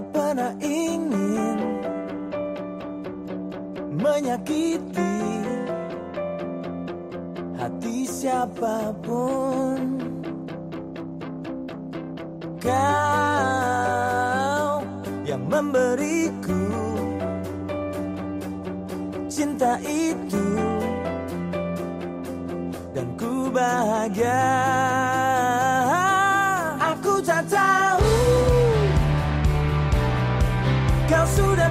mana ingin menyakiti hati siapa pun. Kau yang memberiku cinta itu Dan ku bahagia. Aku tak sudah